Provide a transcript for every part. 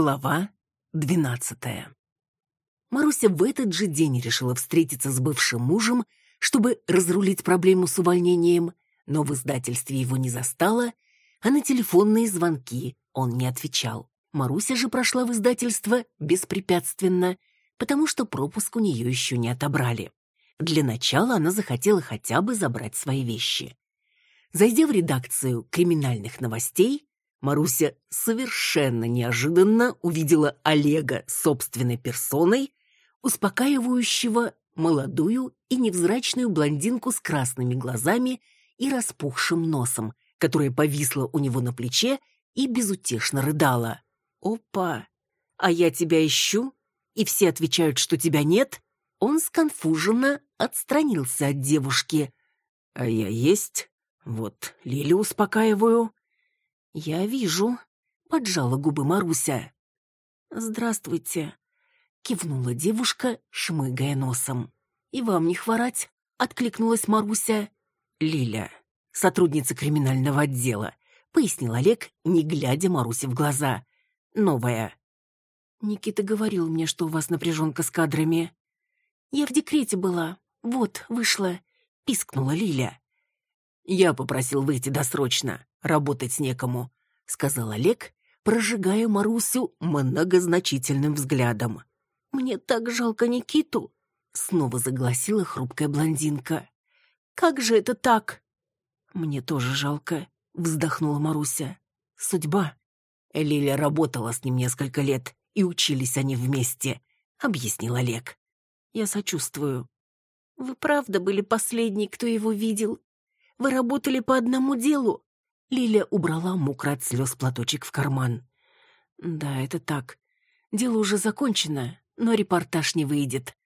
Глава двенадцатая. Маруся в этот же день решила встретиться с бывшим мужем, чтобы разрулить проблему с увольнением, но в издательстве его не застала, а на телефонные звонки он не отвечал. Маруся же прошла в издательство беспрепятственно, потому что пропуск у нее еще не отобрали. Для начала она захотела хотя бы забрать свои вещи. Зайдя в редакцию криминальных новостей, Маруся совершенно неожиданно увидела Олега собственной персоной, успокаивающего молодую и невзрачную блондинку с красными глазами и распухшим носом, которая повисла у него на плече и безутешно рыдала. «Опа! А я тебя ищу, и все отвечают, что тебя нет?» Он сконфуженно отстранился от девушки. «А я есть. Вот Лилю успокаиваю». «Я вижу», — поджала губы Маруся. «Здравствуйте», — кивнула девушка, шмыгая носом. «И вам не хворать», — откликнулась Маруся. «Лиля, сотрудница криминального отдела», — пояснил Олег, не глядя Марусе в глаза. «Новая». «Никита говорил мне, что у вас напряженка с кадрами». «Я в декрете была. Вот, вышла», — пискнула Лиля. «Я попросил выйти досрочно работать некому», — сказал Олег, прожигая Марусю многозначительным взглядом. «Мне так жалко Никиту», — снова загласила хрупкая блондинка. «Как же это так?» «Мне тоже жалко», — вздохнула Маруся. «Судьба». Лиля работала с ним несколько лет, и учились они вместе, — объяснил Олег. «Я сочувствую». «Вы правда были последний, кто его видел? Вы работали по одному делу?» Лиля убрала мокрый от слез платочек в карман. «Да, это так. Дело уже закончено, но репортаж не выйдет».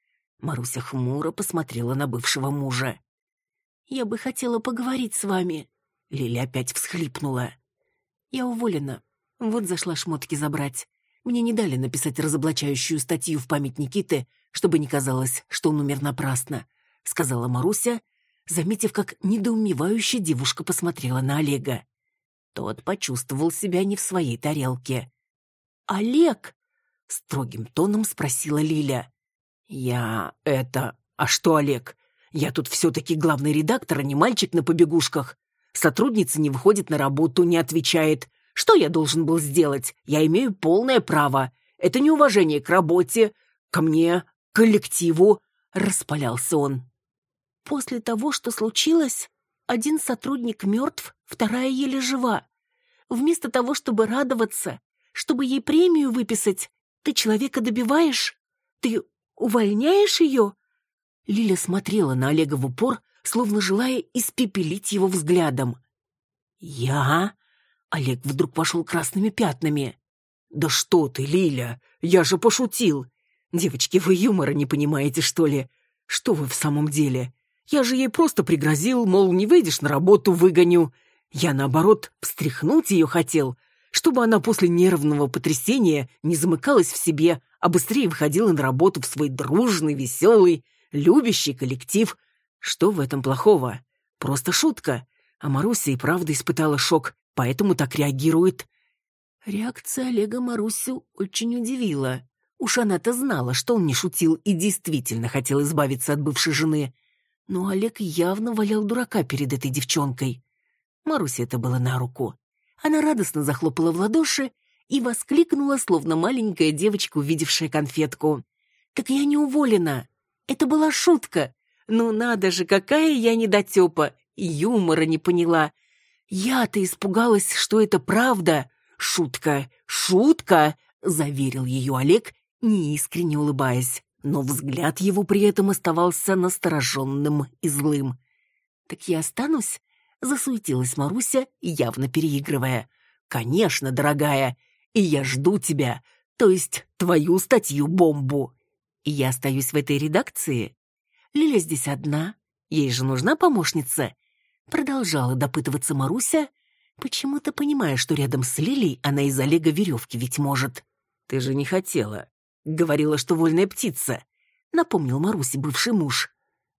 Маруся хмуро посмотрела на бывшего мужа. «Я бы хотела поговорить с вами». Лиля опять всхлипнула. «Я уволена. Вот зашла шмотки забрать. Мне не дали написать разоблачающую статью в память Никиты, чтобы не казалось, что он умер напрасно», — сказала Маруся, заметив, как недоумевающе девушка посмотрела на Олега. Тот почувствовал себя не в своей тарелке. «Олег!» — строгим тоном спросила Лиля. «Я... это... А что, Олег? Я тут все-таки главный редактор, а не мальчик на побегушках. Сотрудница не выходит на работу, не отвечает. Что я должен был сделать? Я имею полное право. Это неуважение к работе, ко мне, к коллективу», — распалялся он. «После того, что случилось, один сотрудник мертв, вторая еле жива. Вместо того, чтобы радоваться, чтобы ей премию выписать, ты человека добиваешь? Ты увольняешь ее?» Лиля смотрела на Олега в упор, словно желая испепелить его взглядом. «Я?» Олег вдруг пошел красными пятнами. «Да что ты, Лиля, я же пошутил! Девочки, вы юмора не понимаете, что ли? Что вы в самом деле? Я же ей просто пригрозил, мол, не выйдешь на работу, выгоню. Я, наоборот, встряхнуть ее хотел, чтобы она после нервного потрясения не замыкалась в себе, а быстрее выходила на работу в свой дружный, веселый, любящий коллектив. Что в этом плохого? Просто шутка. А Маруся и правда испытала шок, поэтому так реагирует. Реакция Олега Марусю очень удивила. Уж она-то знала, что он не шутил и действительно хотел избавиться от бывшей жены но Олег явно валял дурака перед этой девчонкой. Марусе это было на руку. Она радостно захлопала в ладоши и воскликнула, словно маленькая девочка, увидевшая конфетку. «Так я не уволена! Это была шутка! Ну надо же, какая я недотепа! Юмора не поняла! Я-то испугалась, что это правда! Шутка! Шутка!» — заверил ее Олег, неискренне улыбаясь но взгляд его при этом оставался настороженным и злым. «Так я останусь?» — засуетилась Маруся, явно переигрывая. «Конечно, дорогая, и я жду тебя, то есть твою статью-бомбу. И я остаюсь в этой редакции? Лиля здесь одна, ей же нужна помощница?» Продолжала допытываться Маруся, почему-то понимая, что рядом с Лилей она из Олега веревки ведь может. «Ты же не хотела», Говорила, что вольная птица. Напомнил Марусе бывший муж.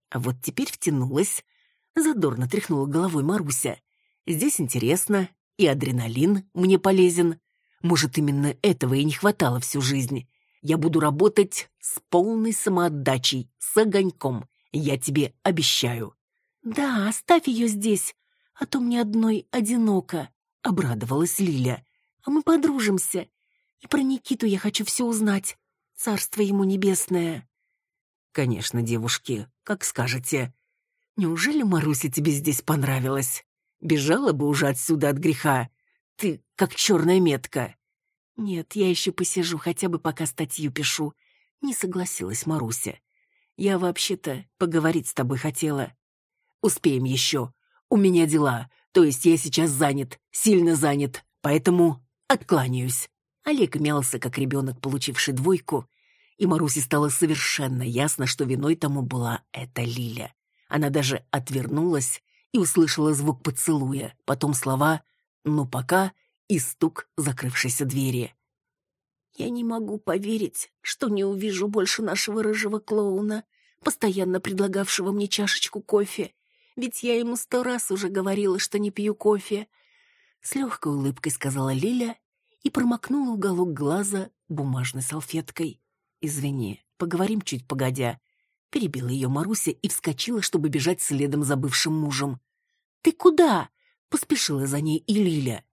А вот теперь втянулась. Задорно тряхнула головой Маруся. Здесь интересно, и адреналин мне полезен. Может, именно этого и не хватало всю жизнь. Я буду работать с полной самоотдачей, с огоньком. Я тебе обещаю». «Да, оставь ее здесь, а то мне одной одиноко», — обрадовалась Лиля. «А мы подружимся. И про Никиту я хочу все узнать. Царство ему небесное». «Конечно, девушки, как скажете. Неужели Маруся тебе здесь понравилась? Бежала бы уже отсюда от греха. Ты как черная метка». «Нет, я еще посижу, хотя бы пока статью пишу», — не согласилась Маруся. «Я вообще-то поговорить с тобой хотела». «Успеем еще. У меня дела, то есть я сейчас занят, сильно занят, поэтому откланяюсь». Олег мялся, как ребенок, получивший двойку, и Марусе стало совершенно ясно, что виной тому была эта Лиля. Она даже отвернулась и услышала звук поцелуя, потом слова «ну пока» и стук закрывшейся двери. «Я не могу поверить, что не увижу больше нашего рыжего клоуна, постоянно предлагавшего мне чашечку кофе, ведь я ему сто раз уже говорила, что не пью кофе». С легкой улыбкой сказала Лиля и промокнула уголок глаза бумажной салфеткой. «Извини, поговорим чуть погодя». Перебила ее Маруся и вскочила, чтобы бежать следом за бывшим мужем. «Ты куда?» — поспешила за ней и Лиля.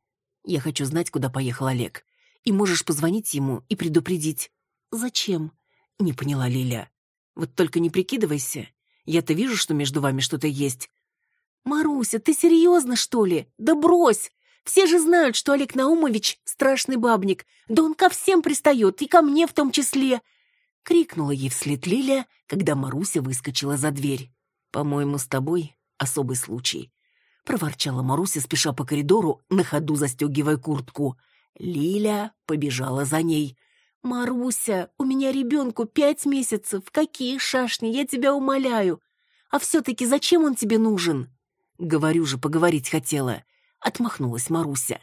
Я хочу знать, куда поехал Олег. И можешь позвонить ему и предупредить. Зачем? Не поняла Лиля. Вот только не прикидывайся. Я-то вижу, что между вами что-то есть. Маруся, ты серьезно, что ли? Да брось! Все же знают, что Олег Наумович страшный бабник. Да он ко всем пристает, и ко мне в том числе. Крикнула ей вслед Лиля, когда Маруся выскочила за дверь. По-моему, с тобой особый случай. — проворчала Маруся, спеша по коридору, на ходу застегивая куртку. Лиля побежала за ней. «Маруся, у меня ребенку пять месяцев. Какие шашни, я тебя умоляю. А все-таки зачем он тебе нужен?» «Говорю же, поговорить хотела», — отмахнулась Маруся.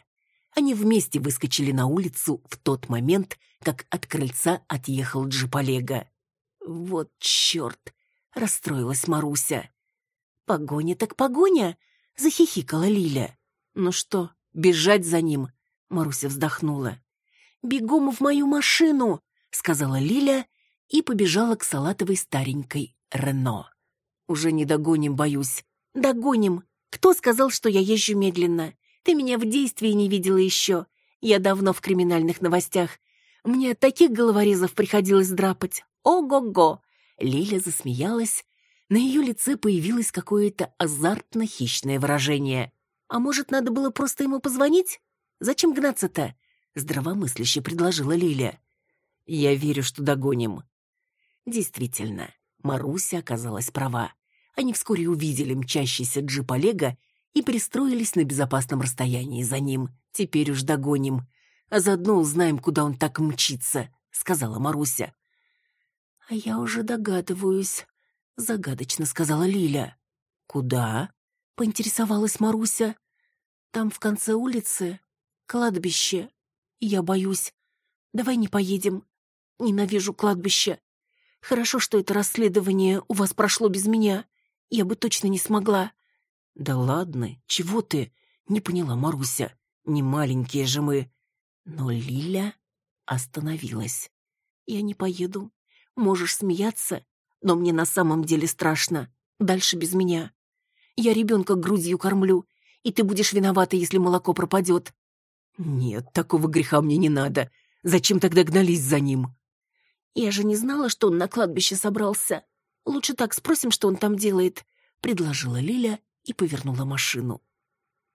Они вместе выскочили на улицу в тот момент, как от крыльца отъехал джип Олега. «Вот черт!» — расстроилась Маруся. «Погоня так погоня!» Захихикала Лиля. «Ну что, бежать за ним?» Маруся вздохнула. «Бегом в мою машину!» Сказала Лиля и побежала к салатовой старенькой Рено. «Уже не догоним, боюсь». «Догоним. Кто сказал, что я езжу медленно? Ты меня в действии не видела еще. Я давно в криминальных новостях. Мне таких головорезов приходилось драпать. Ого-го!» Лиля засмеялась на ее лице появилось какое-то азартно-хищное выражение. «А может, надо было просто ему позвонить? Зачем гнаться-то?» Здравомысляще предложила Лиля. «Я верю, что догоним». Действительно, Маруся оказалась права. Они вскоре увидели мчащийся джип Олега и пристроились на безопасном расстоянии за ним. «Теперь уж догоним. А заодно узнаем, куда он так мчится», — сказала Маруся. «А я уже догадываюсь», загадочно сказала Лиля. Куда? поинтересовалась Маруся. Там в конце улицы кладбище. Я боюсь. Давай не поедем. Ненавижу кладбище. Хорошо, что это расследование у вас прошло без меня. Я бы точно не смогла. Да ладно, чего ты? Не поняла Маруся. Не маленькие же мы. Но Лиля остановилась. Я не поеду. Можешь смеяться, но мне на самом деле страшно. Дальше без меня. Я ребенка грудью кормлю, и ты будешь виновата, если молоко пропадет. Нет, такого греха мне не надо. Зачем тогда гнались за ним? Я же не знала, что он на кладбище собрался. Лучше так спросим, что он там делает, предложила Лиля и повернула машину.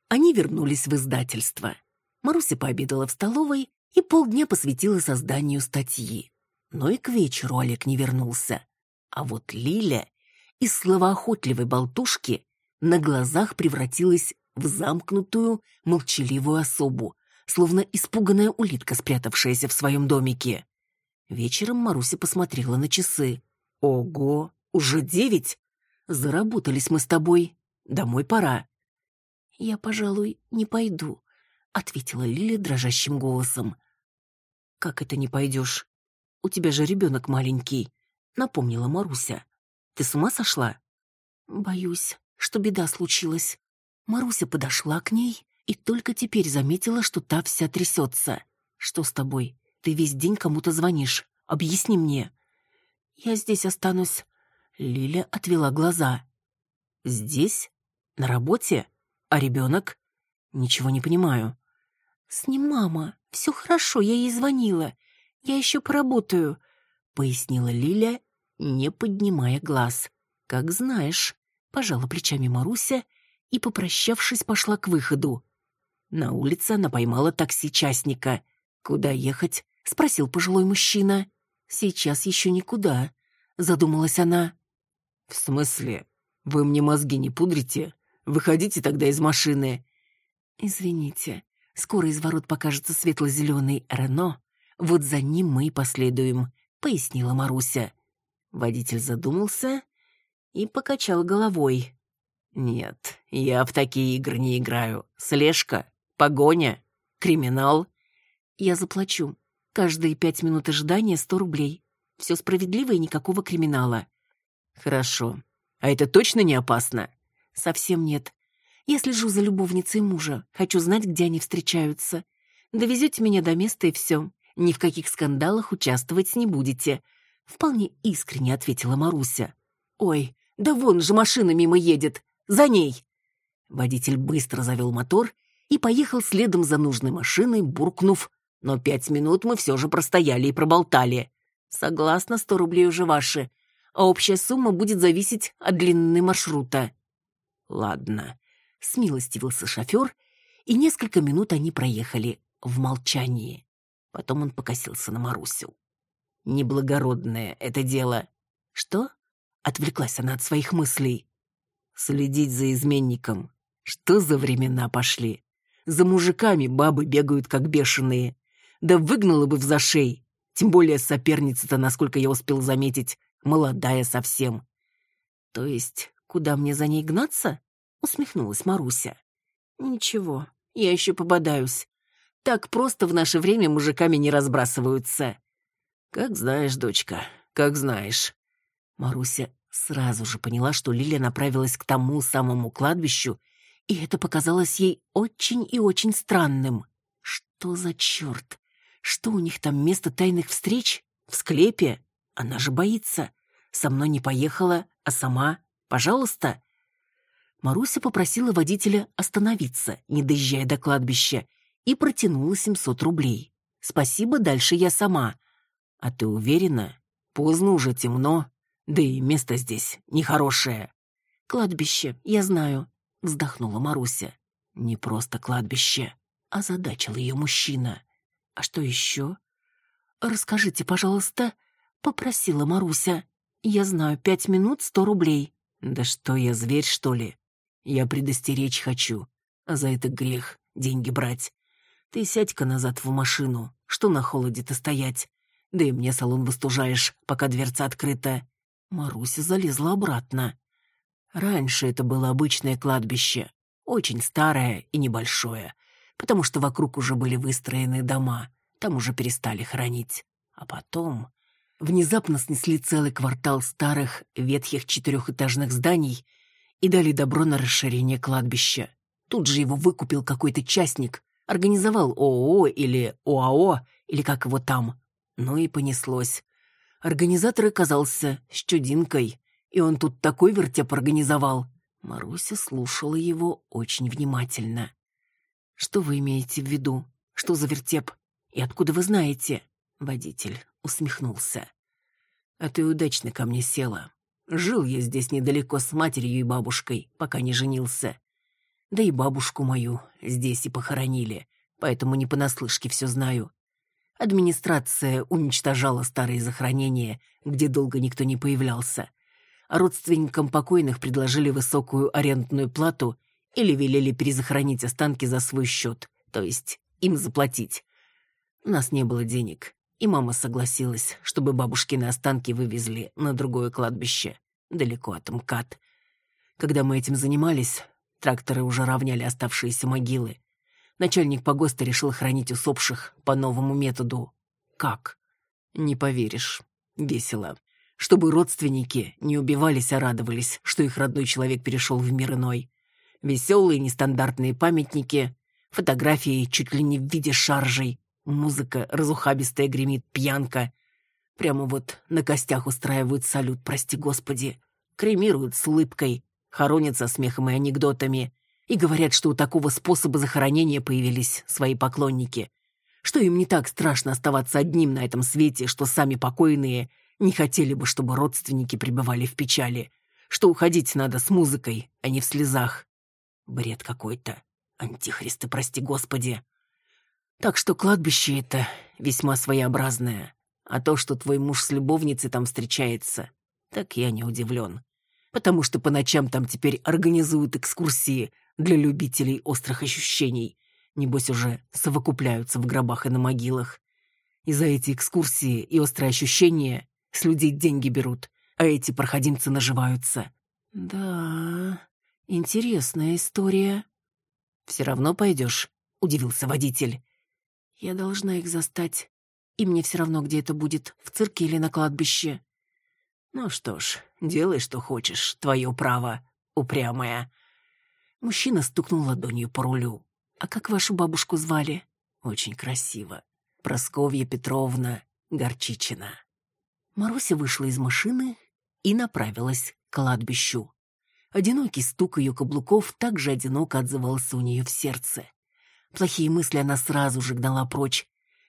Они вернулись в издательство. Маруся пообедала в столовой и полдня посвятила созданию статьи. Но и к вечеру Олег не вернулся. А вот Лиля из словоохотливой болтушки на глазах превратилась в замкнутую, молчаливую особу, словно испуганная улитка, спрятавшаяся в своем домике. Вечером Маруся посмотрела на часы. «Ого, уже девять? Заработались мы с тобой. Домой пора». «Я, пожалуй, не пойду», — ответила Лиля дрожащим голосом. «Как это не пойдешь? У тебя же ребенок маленький напомнила Маруся. Ты с ума сошла? Боюсь, что беда случилась. Маруся подошла к ней и только теперь заметила, что та вся трясется. Что с тобой? Ты весь день кому-то звонишь. Объясни мне». «Я здесь останусь». Лиля отвела глаза. «Здесь? На работе? А ребенок?» «Ничего не понимаю». «С ним мама. Все хорошо, я ей звонила. Я еще поработаю», — пояснила Лиля, не поднимая глаз. «Как знаешь», — пожала плечами Маруся и, попрощавшись, пошла к выходу. На улице она поймала такси частника. «Куда ехать?» — спросил пожилой мужчина. «Сейчас еще никуда», — задумалась она. «В смысле? Вы мне мозги не пудрите? Выходите тогда из машины». «Извините, скоро из ворот покажется светло-зеленый Рено. Вот за ним мы и последуем», — пояснила Маруся. Водитель задумался и покачал головой. «Нет, я в такие игры не играю. Слежка, погоня, криминал». «Я заплачу. Каждые пять минут ожидания сто рублей. Все справедливо и никакого криминала». «Хорошо. А это точно не опасно?» «Совсем нет. Я слежу за любовницей мужа. Хочу знать, где они встречаются. Довезете меня до места и все. Ни в каких скандалах участвовать не будете», — вполне искренне ответила Маруся. «Ой, да вон же машина мимо едет. За ней!» Водитель быстро завел мотор и поехал следом за нужной машиной, буркнув. «Но пять минут мы все же простояли и проболтали. Согласна, сто рублей уже ваши, а общая сумма будет зависеть от длины маршрута». «Ладно», — смилостивился шофер, и несколько минут они проехали в молчании. Потом он покосился на Марусю. «Неблагородное это дело». «Что?» — отвлеклась она от своих мыслей. Следить за изменником. Что за времена пошли? За мужиками бабы бегают как бешеные. Да выгнала бы в зашей. Тем более соперница-то, насколько я успел заметить, молодая совсем. То есть, куда мне за ней гнаться? Усмехнулась Маруся. Ничего, я еще пободаюсь. Так просто в наше время мужиками не разбрасываются. Как знаешь, дочка, как знаешь. Маруся Сразу же поняла, что Лиля направилась к тому самому кладбищу, и это показалось ей очень и очень странным. Что за черт? Что у них там место тайных встреч? В склепе? Она же боится. Со мной не поехала, а сама? Пожалуйста. Маруся попросила водителя остановиться, не доезжая до кладбища, и протянула 700 рублей. «Спасибо, дальше я сама». «А ты уверена? Поздно уже темно. Да и место здесь нехорошее. Кладбище, я знаю, вздохнула Маруся. Не просто кладбище, а задачил ее мужчина. А что еще? Расскажите, пожалуйста, попросила Маруся. Я знаю, пять минут сто рублей. Да что я, зверь, что ли? Я предостеречь хочу, а за это грех деньги брать. Ты сядь-ка назад в машину, что на холоде-то стоять? Да и мне салон выстужаешь, пока дверца открыта. Маруся залезла обратно. Раньше это было обычное кладбище, очень старое и небольшое, потому что вокруг уже были выстроены дома, там уже перестали хранить. А потом внезапно снесли целый квартал старых, ветхих четырехэтажных зданий и дали добро на расширение кладбища. Тут же его выкупил какой-то частник, организовал ООО или ОАО, или как его там. Ну и понеслось. Организатор оказался с чудинкой, и он тут такой вертеп организовал. Маруся слушала его очень внимательно. «Что вы имеете в виду? Что за вертеп? И откуда вы знаете?» Водитель усмехнулся. «А ты удачно ко мне села. Жил я здесь недалеко с матерью и бабушкой, пока не женился. Да и бабушку мою здесь и похоронили, поэтому не понаслышке все знаю. Администрация уничтожала старые захоронения, где долго никто не появлялся. А родственникам покойных предложили высокую арендную плату или велели перезахоронить останки за свой счет, то есть им заплатить. У нас не было денег, и мама согласилась, чтобы бабушкины останки вывезли на другое кладбище, далеко от МКАД. Когда мы этим занимались, тракторы уже равняли оставшиеся могилы, начальник погоста решил хранить усопших по новому методу. Как? Не поверишь. Весело. Чтобы родственники не убивались, а радовались, что их родной человек перешел в мир иной. Веселые нестандартные памятники, фотографии чуть ли не в виде шаржей. Музыка разухабистая гремит, пьянка. Прямо вот на костях устраивают салют, прости господи. Кремируют с улыбкой, хоронят со смехом и анекдотами. И говорят, что у такого способа захоронения появились свои поклонники. Что им не так страшно оставаться одним на этом свете, что сами покойные не хотели бы, чтобы родственники пребывали в печали. Что уходить надо с музыкой, а не в слезах. Бред какой-то. Антихристы, прости господи. Так что кладбище это весьма своеобразное. А то, что твой муж с любовницей там встречается, так я не удивлен. Потому что по ночам там теперь организуют экскурсии для любителей острых ощущений. Небось уже совокупляются в гробах и на могилах. И за эти экскурсии и острые ощущения с людей деньги берут, а эти проходимцы наживаются. Да, интересная история. Все равно пойдешь, удивился водитель. Я должна их застать. И мне все равно, где это будет, в цирке или на кладбище. Ну что ж, делай, что хочешь, твое право, упрямая. Мужчина стукнул ладонью по рулю. А как вашу бабушку звали? Очень красиво. Просковья Петровна Горчичина. Маруся вышла из машины и направилась к кладбищу. Одинокий стук ее каблуков также одиноко отзывался у нее в сердце. Плохие мысли она сразу же гнала прочь,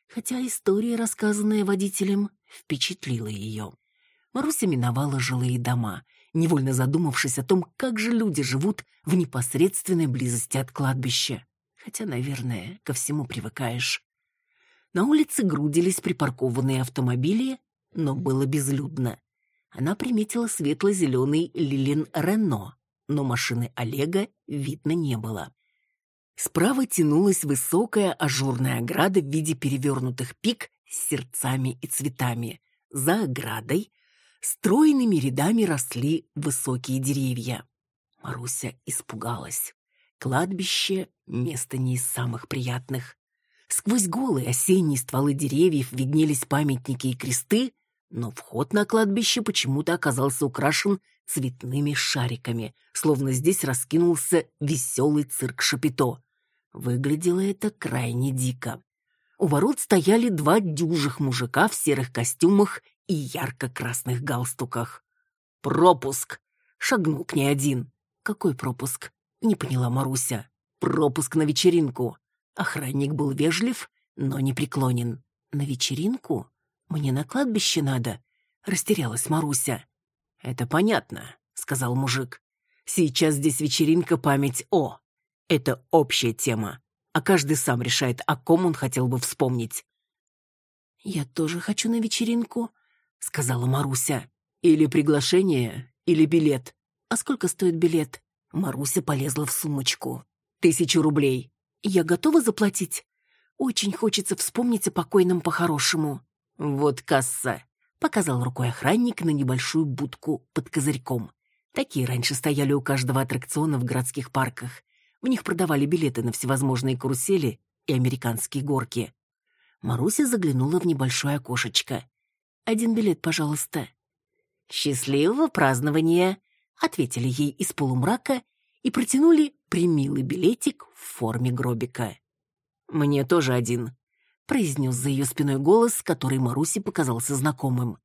хотя история, рассказанная водителем, впечатлила ее. Маруся миновала жилые дома, невольно задумавшись о том, как же люди живут в непосредственной близости от кладбища. Хотя, наверное, ко всему привыкаешь. На улице грудились припаркованные автомобили, но было безлюдно. Она приметила светло-зеленый Лилин Рено, но машины Олега видно не было. Справа тянулась высокая ажурная ограда в виде перевернутых пик с сердцами и цветами. За оградой стройными рядами росли высокие деревья. Маруся испугалась. Кладбище — место не из самых приятных. Сквозь голые осенние стволы деревьев виднелись памятники и кресты, но вход на кладбище почему-то оказался украшен цветными шариками, словно здесь раскинулся веселый цирк Шапито. Выглядело это крайне дико. У ворот стояли два дюжих мужика в серых костюмах и ярко-красных галстуках. «Пропуск!» — шагнул к ней один. «Какой пропуск?» — не поняла Маруся. «Пропуск на вечеринку». Охранник был вежлив, но не преклонен. «На вечеринку? Мне на кладбище надо?» — растерялась Маруся. «Это понятно», — сказал мужик. «Сейчас здесь вечеринка память о. Это общая тема, а каждый сам решает, о ком он хотел бы вспомнить. «Я тоже хочу на вечеринку», — сказала Маруся. «Или приглашение, или билет. А сколько стоит билет?» Маруся полезла в сумочку. «Тысячу рублей». «Я готова заплатить? Очень хочется вспомнить о покойном по-хорошему». «Вот касса», — показал рукой охранник на небольшую будку под козырьком. Такие раньше стояли у каждого аттракциона в городских парках. В них продавали билеты на всевозможные карусели и американские горки. Маруся заглянула в небольшое окошечко. «Один билет, пожалуйста». «Счастливого празднования!» — ответили ей из полумрака и протянули примилый билетик в форме гробика. «Мне тоже один», — произнес за ее спиной голос, который Марусе показался знакомым.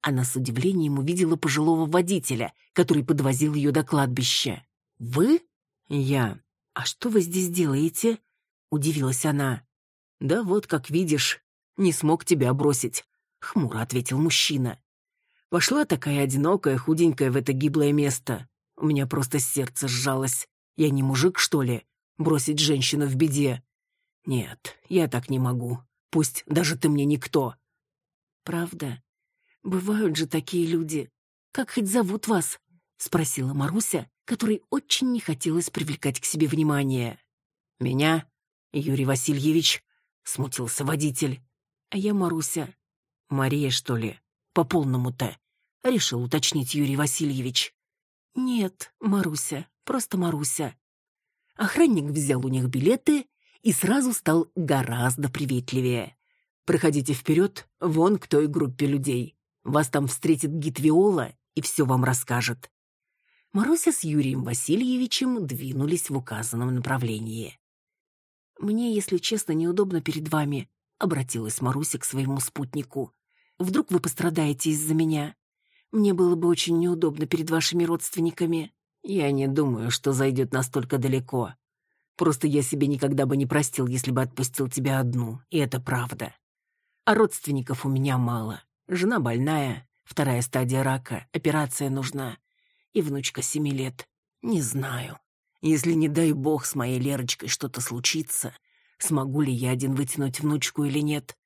Она с удивлением увидела пожилого водителя, который подвозил ее до кладбища. «Вы?» «Я. «А что вы здесь делаете?» — удивилась она. «Да вот, как видишь, не смог тебя бросить», — хмуро ответил мужчина. «Пошла такая одинокая, худенькая в это гиблое место. У меня просто сердце сжалось. Я не мужик, что ли? Бросить женщину в беде? Нет, я так не могу. Пусть даже ты мне никто». «Правда? Бывают же такие люди. Как хоть зовут вас?» — спросила Маруся, которой очень не хотелось привлекать к себе внимание. «Меня? Юрий Васильевич?» — смутился водитель. «А я Маруся». «Мария, что ли? По полному-то?» — решил уточнить Юрий Васильевич. «Нет, Маруся, просто Маруся». Охранник взял у них билеты и сразу стал гораздо приветливее. «Проходите вперед, вон к той группе людей. Вас там встретит гид Виола и все вам расскажет. Маруся с Юрием Васильевичем двинулись в указанном направлении. «Мне, если честно, неудобно перед вами. обратилась Маруся к своему спутнику. «Вдруг вы пострадаете из-за меня? Мне было бы очень неудобно перед вашими родственниками». «Я не думаю, что зайдет настолько далеко. Просто я себе никогда бы не простил, если бы отпустил тебя одну, и это правда. А родственников у меня мало. Жена больная, вторая стадия рака, операция нужна. И внучка семи лет. Не знаю. Если, не дай бог, с моей Лерочкой что-то случится, смогу ли я один вытянуть внучку или нет.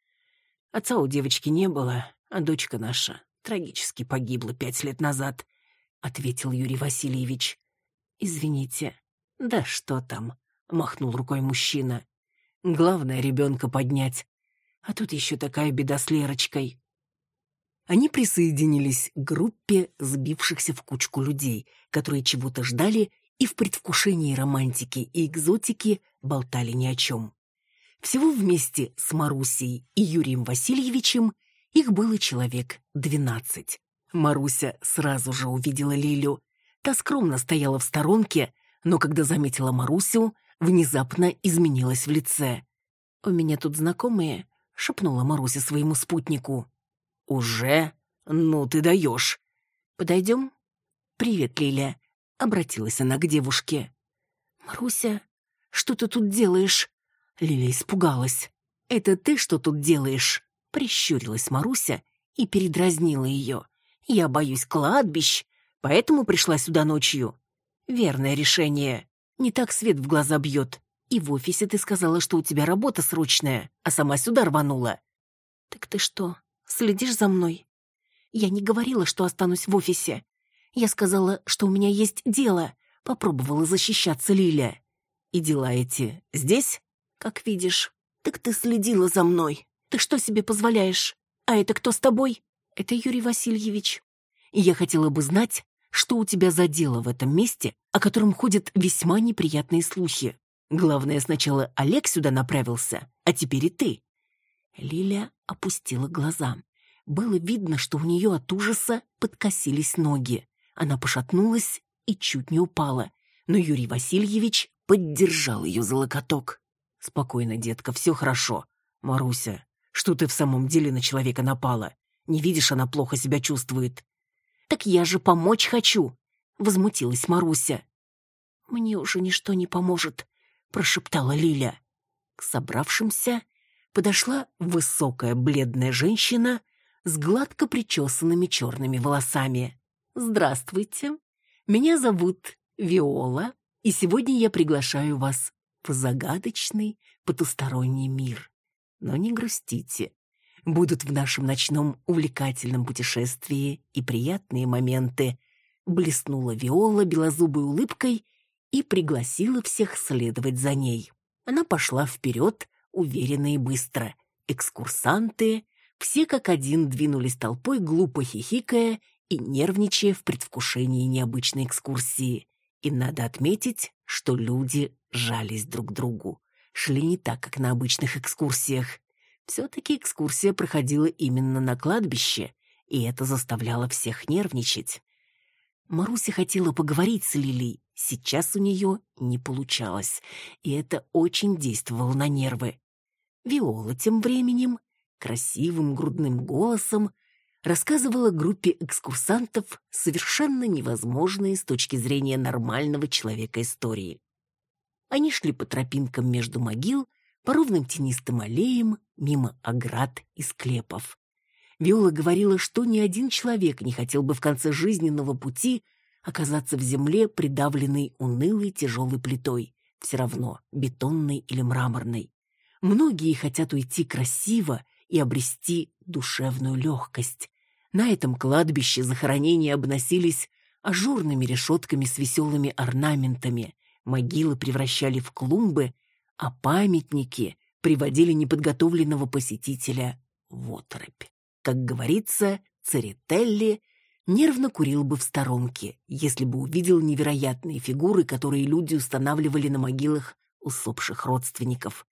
Отца у девочки не было, а дочка наша трагически погибла пять лет назад, — ответил Юрий Васильевич. «Извините». «Да что там?» — махнул рукой мужчина. «Главное — ребенка поднять. А тут еще такая беда с Лерочкой». Они присоединились к группе сбившихся в кучку людей, которые чего-то ждали и в предвкушении романтики и экзотики болтали ни о чем. Всего вместе с Марусей и Юрием Васильевичем их было человек двенадцать. Маруся сразу же увидела Лилю. Та скромно стояла в сторонке, но когда заметила Марусю, внезапно изменилась в лице. «У меня тут знакомые», — шепнула Маруся своему спутнику. «Уже? Ну ты даешь!» «Подойдем?» «Привет, Лиля», — обратилась она к девушке. «Маруся, что ты тут делаешь?» Лиля испугалась. «Это ты что тут делаешь?» Прищурилась Маруся и передразнила ее. «Я боюсь кладбищ, поэтому пришла сюда ночью». «Верное решение. Не так свет в глаза бьет. И в офисе ты сказала, что у тебя работа срочная, а сама сюда рванула». «Так ты что, следишь за мной?» «Я не говорила, что останусь в офисе. Я сказала, что у меня есть дело», — попробовала защищаться Лиля. «И дела эти здесь?» «Как видишь. Так ты следила за мной. Ты что себе позволяешь? А это кто с тобой?» «Это Юрий Васильевич. Я хотела бы знать, что у тебя за дело в этом месте, о котором ходят весьма неприятные слухи. Главное, сначала Олег сюда направился, а теперь и ты». Лиля опустила глаза. Было видно, что у нее от ужаса подкосились ноги. Она пошатнулась и чуть не упала, но Юрий Васильевич поддержал ее за локоток. «Спокойно, детка, все хорошо. Маруся, что ты в самом деле на человека напала? Не видишь, она плохо себя чувствует. «Так я же помочь хочу!» — возмутилась Маруся. «Мне уже ничто не поможет», — прошептала Лиля. К собравшимся подошла высокая бледная женщина с гладко причесанными черными волосами. «Здравствуйте, меня зовут Виола, и сегодня я приглашаю вас в загадочный потусторонний мир. Но не грустите, будут в нашем ночном увлекательном путешествии и приятные моменты. Блеснула Виола белозубой улыбкой и пригласила всех следовать за ней. Она пошла вперед, уверенно и быстро. Экскурсанты, все как один двинулись толпой, глупо хихикая и нервничая в предвкушении необычной экскурсии. И надо отметить, что люди жались друг к другу. Шли не так, как на обычных экскурсиях. Все-таки экскурсия проходила именно на кладбище, и это заставляло всех нервничать. Маруся хотела поговорить с Лилией, сейчас у нее не получалось, и это очень действовало на нервы. Виола тем временем красивым грудным голосом рассказывала группе экскурсантов совершенно невозможные с точки зрения нормального человека истории. Они шли по тропинкам между могил, по ровным тенистым аллеям, мимо оград и склепов. Виола говорила, что ни один человек не хотел бы в конце жизненного пути оказаться в земле, придавленной унылой тяжелой плитой, все равно бетонной или мраморной. Многие хотят уйти красиво и обрести душевную легкость. На этом кладбище захоронения обносились ажурными решетками с веселыми орнаментами, могилы превращали в клумбы, а памятники приводили неподготовленного посетителя в оторопь. Как говорится, Церетелли нервно курил бы в сторонке, если бы увидел невероятные фигуры, которые люди устанавливали на могилах усопших родственников.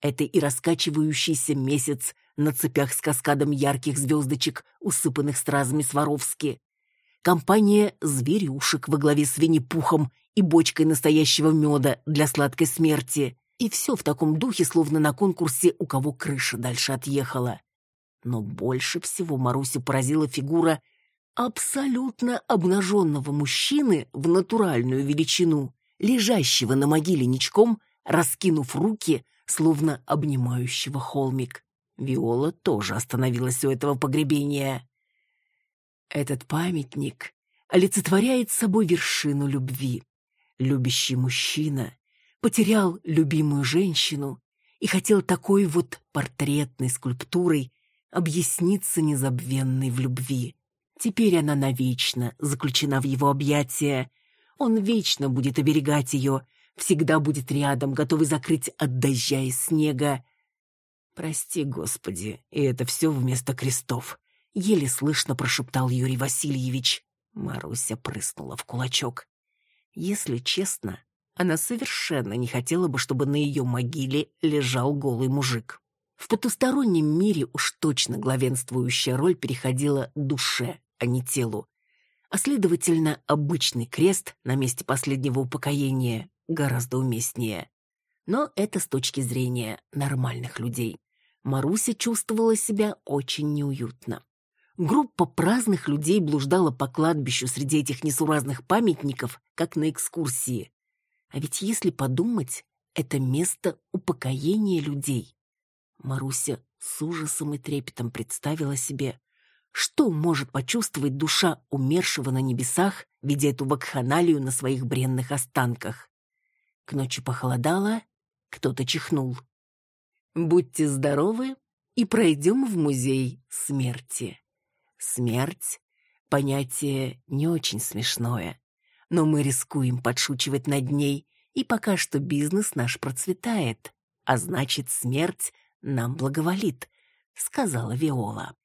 Это и раскачивающийся месяц на цепях с каскадом ярких звездочек, усыпанных стразами Сваровски. Компания зверюшек во главе с Винни-Пухом и бочкой настоящего меда для сладкой смерти. И все в таком духе, словно на конкурсе «У кого крыша дальше отъехала». Но больше всего Марусю поразила фигура абсолютно обнаженного мужчины в натуральную величину, лежащего на могиле ничком, раскинув руки, словно обнимающего холмик. Виола тоже остановилась у этого погребения. Этот памятник олицетворяет собой вершину любви. Любящий мужчина потерял любимую женщину и хотел такой вот портретной скульптурой объясниться незабвенной в любви. Теперь она навечно заключена в его объятия. Он вечно будет оберегать ее, всегда будет рядом, готовый закрыть от дождя и снега. «Прости, Господи, и это все вместо крестов», — еле слышно прошептал Юрий Васильевич. Маруся прыснула в кулачок. Если честно, она совершенно не хотела бы, чтобы на ее могиле лежал голый мужик. В потустороннем мире уж точно главенствующая роль переходила душе, а не телу. А следовательно, обычный крест на месте последнего упокоения гораздо уместнее. Но это с точки зрения нормальных людей. Маруся чувствовала себя очень неуютно. Группа праздных людей блуждала по кладбищу среди этих несуразных памятников, как на экскурсии. А ведь если подумать, это место упокоения людей. Маруся с ужасом и трепетом представила себе, что может почувствовать душа умершего на небесах, видя эту вакханалию на своих бренных останках. К ночи похолодало, кто-то чихнул. «Будьте здоровы и пройдем в музей смерти». Смерть — понятие не очень смешное, но мы рискуем подшучивать над ней, и пока что бизнес наш процветает, а значит, смерть нам благоволит, сказала Виола.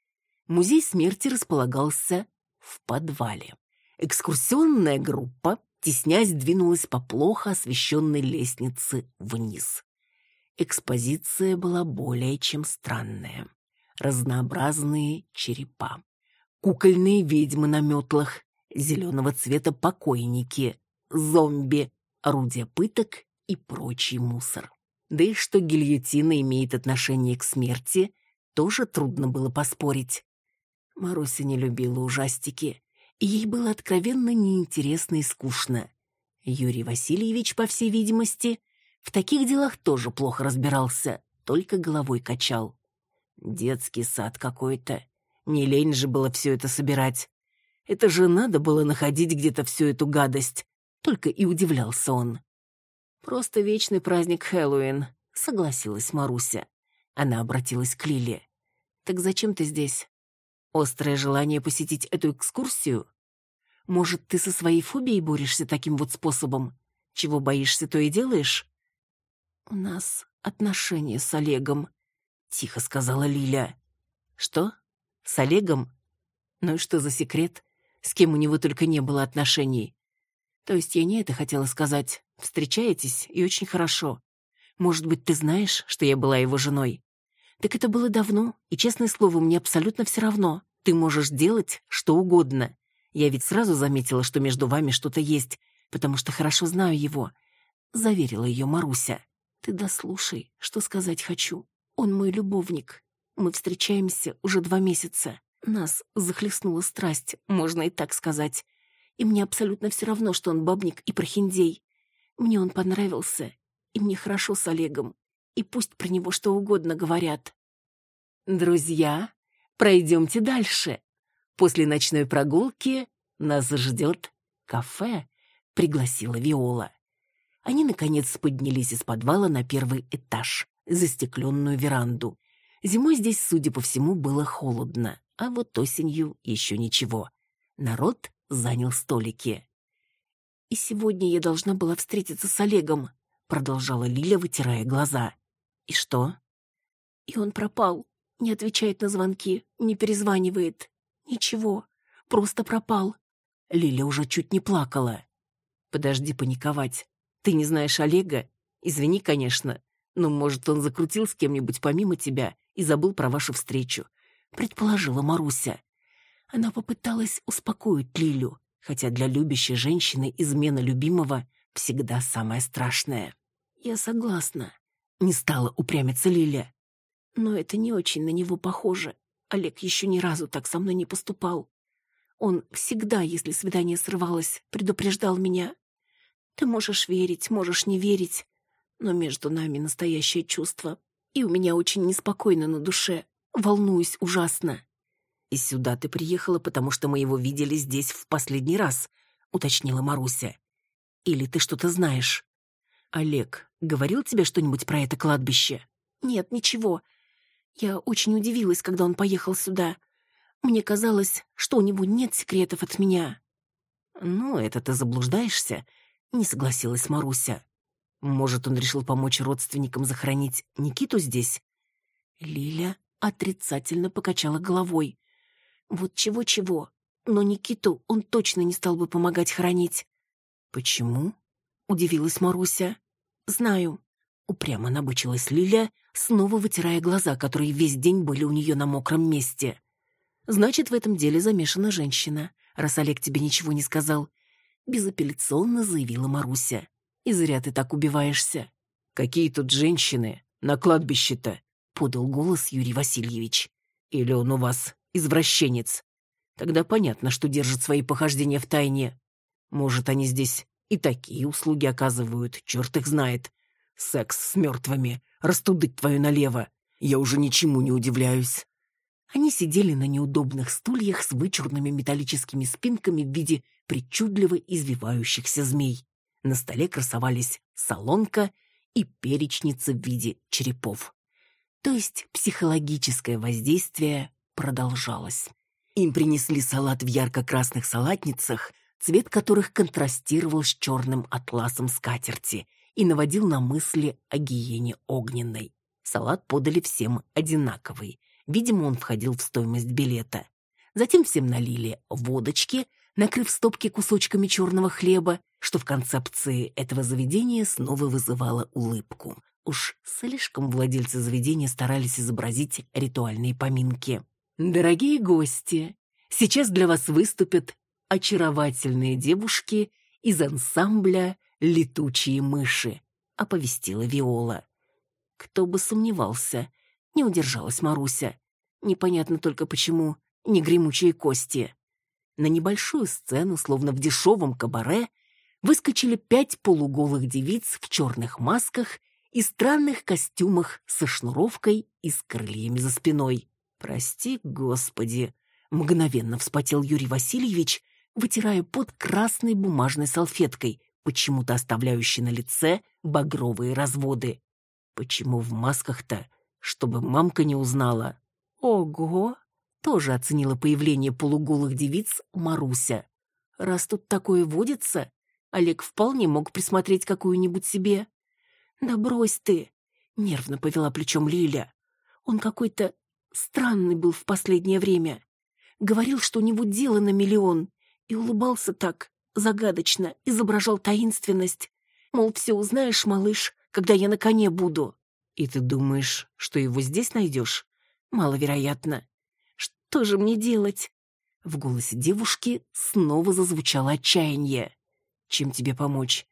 Музей смерти располагался в подвале. Экскурсионная группа, теснясь, двинулась по плохо освещенной лестнице вниз. Экспозиция была более чем странная. Разнообразные черепа, кукольные ведьмы на метлах, зеленого цвета покойники, зомби, орудия пыток и прочий мусор. Да и что гильотина имеет отношение к смерти, тоже трудно было поспорить. Маруся не любила ужастики, и ей было откровенно неинтересно и скучно. Юрий Васильевич, по всей видимости, в таких делах тоже плохо разбирался, только головой качал. Детский сад какой-то. Не лень же было все это собирать. Это же надо было находить где-то всю эту гадость. Только и удивлялся он. Просто вечный праздник Хэллоуин, согласилась Маруся. Она обратилась к Лиле. Так зачем ты здесь? Острое желание посетить эту экскурсию? Может, ты со своей фобией борешься таким вот способом? Чего боишься, то и делаешь? У нас отношения с Олегом, тихо сказала Лиля. Что? С Олегом? Ну и что за секрет? С кем у него только не было отношений? То есть я не это хотела сказать. Встречаетесь, и очень хорошо. Может быть, ты знаешь, что я была его женой? Так это было давно, и, честное слово, мне абсолютно все равно. Ты можешь делать что угодно. Я ведь сразу заметила, что между вами что-то есть, потому что хорошо знаю его. Заверила ее Маруся. Ты дослушай, что сказать хочу. Он мой любовник. Мы встречаемся уже два месяца. Нас захлестнула страсть, можно и так сказать. И мне абсолютно все равно, что он бабник и прохиндей. Мне он понравился, и мне хорошо с Олегом. И пусть про него что угодно говорят. Друзья, пройдемте дальше. После ночной прогулки нас ждет кафе, пригласила Виола. Они, наконец, поднялись из подвала на первый этаж, застекленную веранду. Зимой здесь, судя по всему, было холодно, а вот осенью еще ничего. Народ занял столики. «И сегодня я должна была встретиться с Олегом», — продолжала Лиля, вытирая глаза. «И что?» «И он пропал, не отвечает на звонки, не перезванивает. Ничего, просто пропал». Лиля уже чуть не плакала. «Подожди паниковать. Ты не знаешь Олега? Извини, конечно, но, может, он закрутил с кем-нибудь помимо тебя и забыл про вашу встречу», — предположила Маруся. Она попыталась успокоить Лилю, хотя для любящей женщины измена любимого всегда самое страшное. «Я согласна. Не стала упрямиться Лиля. Но это не очень на него похоже. Олег еще ни разу так со мной не поступал. Он всегда, если свидание срывалось, предупреждал меня. Ты можешь верить, можешь не верить, но между нами настоящее чувство. И у меня очень неспокойно на душе. Волнуюсь ужасно. И сюда ты приехала, потому что мы его видели здесь в последний раз, уточнила Маруся. Или ты что-то знаешь? Олег говорил тебе что-нибудь про это кладбище? Нет, ничего. Я очень удивилась, когда он поехал сюда. Мне казалось, что у него нет секретов от меня. Ну, это ты заблуждаешься, не согласилась Маруся. Может, он решил помочь родственникам захоронить Никиту здесь? Лиля отрицательно покачала головой. Вот чего-чего, но Никиту он точно не стал бы помогать хоронить. Почему? удивилась Маруся. Знаю. Упрямо набычилась Лиля, снова вытирая глаза, которые весь день были у нее на мокром месте. Значит, в этом деле замешана женщина, раз Олег тебе ничего не сказал. Безапелляционно заявила Маруся. И зря ты так убиваешься. Какие тут женщины? На кладбище-то? Подал голос Юрий Васильевич. Или он у вас извращенец? Тогда понятно, что держит свои похождения в тайне. Может, они здесь и такие услуги оказывают, черт их знает. Секс с мертвыми, растудыть твою налево. Я уже ничему не удивляюсь. Они сидели на неудобных стульях с вычурными металлическими спинками в виде причудливо извивающихся змей. На столе красовались солонка и перечница в виде черепов. То есть психологическое воздействие продолжалось. Им принесли салат в ярко-красных салатницах, цвет которых контрастировал с черным атласом скатерти и наводил на мысли о гиене огненной. Салат подали всем одинаковый, Видимо, он входил в стоимость билета. Затем всем налили водочки, накрыв стопки кусочками черного хлеба, что в концепции этого заведения снова вызывало улыбку. Уж слишком владельцы заведения старались изобразить ритуальные поминки. «Дорогие гости, сейчас для вас выступят очаровательные девушки из ансамбля «Летучие мыши», — оповестила Виола. Кто бы сомневался, не удержалась Маруся. Непонятно только почему не гремучие кости. На небольшую сцену, словно в дешевом кабаре, выскочили пять полуголых девиц в черных масках и странных костюмах со шнуровкой и с крыльями за спиной. «Прости, Господи!» — мгновенно вспотел Юрий Васильевич, вытирая под красной бумажной салфеткой, почему-то оставляющей на лице багровые разводы. Почему в масках-то чтобы мамка не узнала. Ого! Тоже оценила появление полуголых девиц Маруся. Раз тут такое водится, Олег вполне мог присмотреть какую-нибудь себе. Да брось ты! Нервно повела плечом Лиля. Он какой-то странный был в последнее время. Говорил, что у него дело на миллион, и улыбался так, загадочно, изображал таинственность. Мол, все узнаешь, малыш, когда я на коне буду. «И ты думаешь, что его здесь найдешь?» «Маловероятно». «Что же мне делать?» В голосе девушки снова зазвучало отчаяние. «Чем тебе помочь?»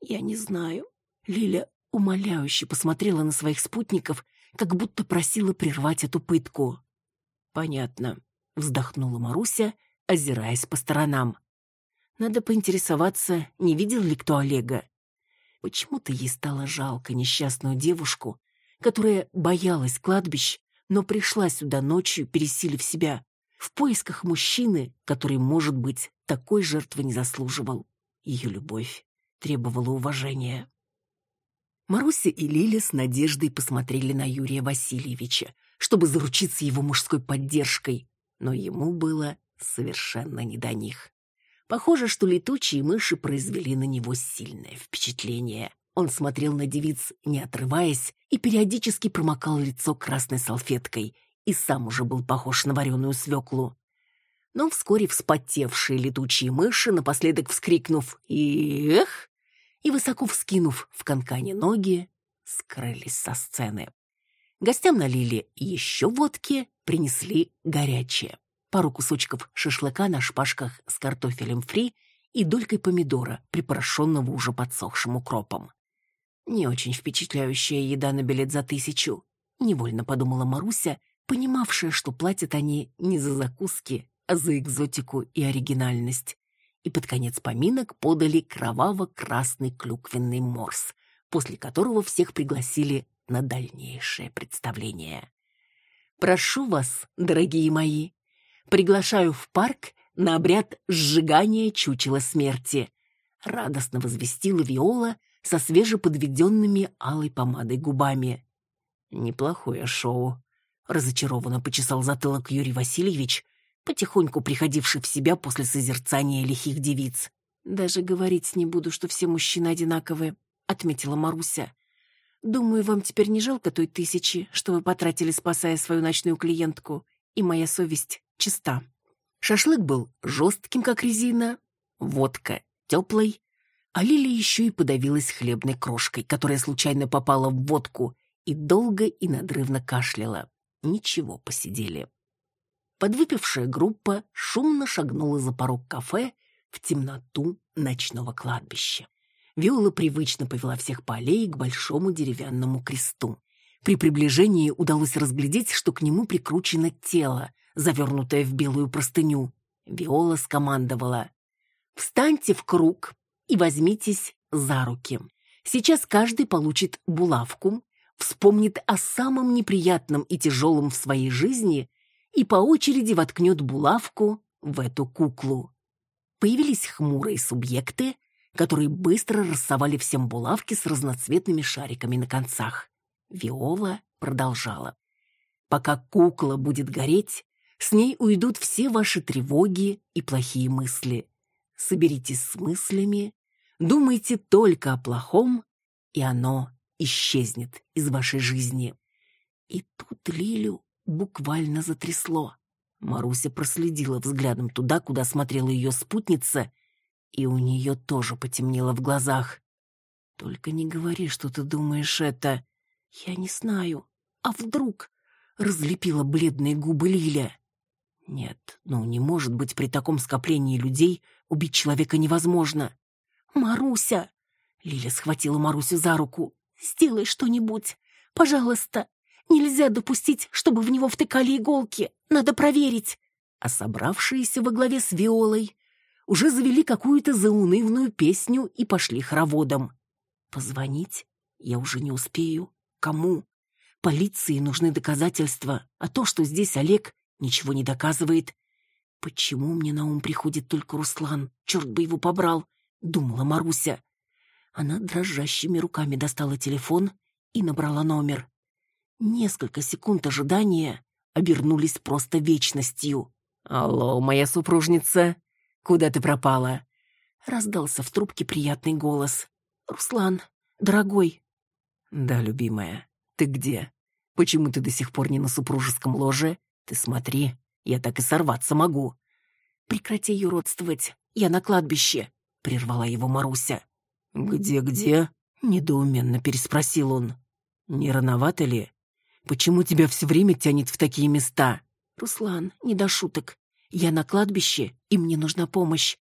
«Я не знаю». Лиля умоляюще посмотрела на своих спутников, как будто просила прервать эту пытку. «Понятно», — вздохнула Маруся, озираясь по сторонам. «Надо поинтересоваться, не видел ли кто Олега. Почему-то ей стало жалко несчастную девушку, которая боялась кладбищ, но пришла сюда ночью, пересилив себя, в поисках мужчины, который, может быть, такой жертвы не заслуживал. Ее любовь требовала уважения. Маруся и Лиля с надеждой посмотрели на Юрия Васильевича, чтобы заручиться его мужской поддержкой, но ему было совершенно не до них. Похоже, что летучие мыши произвели на него сильное впечатление. Он смотрел на девиц, не отрываясь, и периодически промокал лицо красной салфеткой, и сам уже был похож на вареную свеклу. Но вскоре вспотевшие летучие мыши, напоследок вскрикнув «Эх!» и высоко вскинув в канкане ноги, скрылись со сцены. Гостям налили еще водки, принесли горячее пару кусочков шашлыка на шпажках с картофелем фри и долькой помидора, припорошенного уже подсохшим укропом. Не очень впечатляющая еда на билет за тысячу. Невольно подумала Маруся, понимавшая, что платят они не за закуски, а за экзотику и оригинальность. И под конец поминок подали кроваво-красный клюквенный морс, после которого всех пригласили на дальнейшее представление. «Прошу вас, дорогие мои, приглашаю в парк на обряд сжигания чучела смерти», радостно возвестила Виола со свежеподведенными алой помадой губами. «Неплохое шоу», — разочарованно почесал затылок Юрий Васильевич, потихоньку приходивший в себя после созерцания лихих девиц. «Даже говорить не буду, что все мужчины одинаковые», — отметила Маруся. «Думаю, вам теперь не жалко той тысячи, что вы потратили, спасая свою ночную клиентку, и моя совесть чиста». Шашлык был жестким, как резина, водка теплой, а Лили еще и подавилась хлебной крошкой, которая случайно попала в водку, и долго и надрывно кашляла. Ничего, посидели. Подвыпившая группа шумно шагнула за порог кафе в темноту ночного кладбища. Виола привычно повела всех по аллее к большому деревянному кресту. При приближении удалось разглядеть, что к нему прикручено тело, завернутое в белую простыню. Виола скомандовала. «Встаньте в круг и возьмитесь за руки. Сейчас каждый получит булавку, вспомнит о самом неприятном и тяжелом в своей жизни и по очереди воткнет булавку в эту куклу. Появились хмурые субъекты, которые быстро рассовали всем булавки с разноцветными шариками на концах. Виола продолжала. Пока кукла будет гореть, с ней уйдут все ваши тревоги и плохие мысли. Соберитесь с мыслями, думайте только о плохом, и оно исчезнет из вашей жизни. И тут Лилю буквально затрясло. Маруся проследила взглядом туда, куда смотрела ее спутница, и у нее тоже потемнело в глазах. «Только не говори, что ты думаешь это. Я не знаю. А вдруг?» — разлепила бледные губы Лиля. «Нет, ну не может быть при таком скоплении людей убить человека невозможно». «Маруся!» — Лиля схватила Марусю за руку. «Сделай что-нибудь. Пожалуйста. Нельзя допустить, чтобы в него втыкали иголки. Надо проверить. А собравшиеся во главе с Виолой уже завели какую-то заунывную песню и пошли хороводом. Позвонить я уже не успею. Кому? Полиции нужны доказательства, а то, что здесь Олег, ничего не доказывает. Почему мне на ум приходит только Руслан? Черт бы его побрал, думала Маруся. Она дрожащими руками достала телефон и набрала номер. Несколько секунд ожидания обернулись просто вечностью. «Алло, моя супружница, куда ты пропала?» Раздался в трубке приятный голос. «Руслан, дорогой». «Да, любимая, ты где? Почему ты до сих пор не на супружеском ложе? Ты смотри, я так и сорваться могу». «Прекрати юродствовать, я на кладбище», — прервала его Маруся. «Где-где?» — недоуменно переспросил он. «Не рановато ли?» Почему тебя все время тянет в такие места? Руслан, не до шуток. Я на кладбище, и мне нужна помощь.